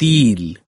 تيل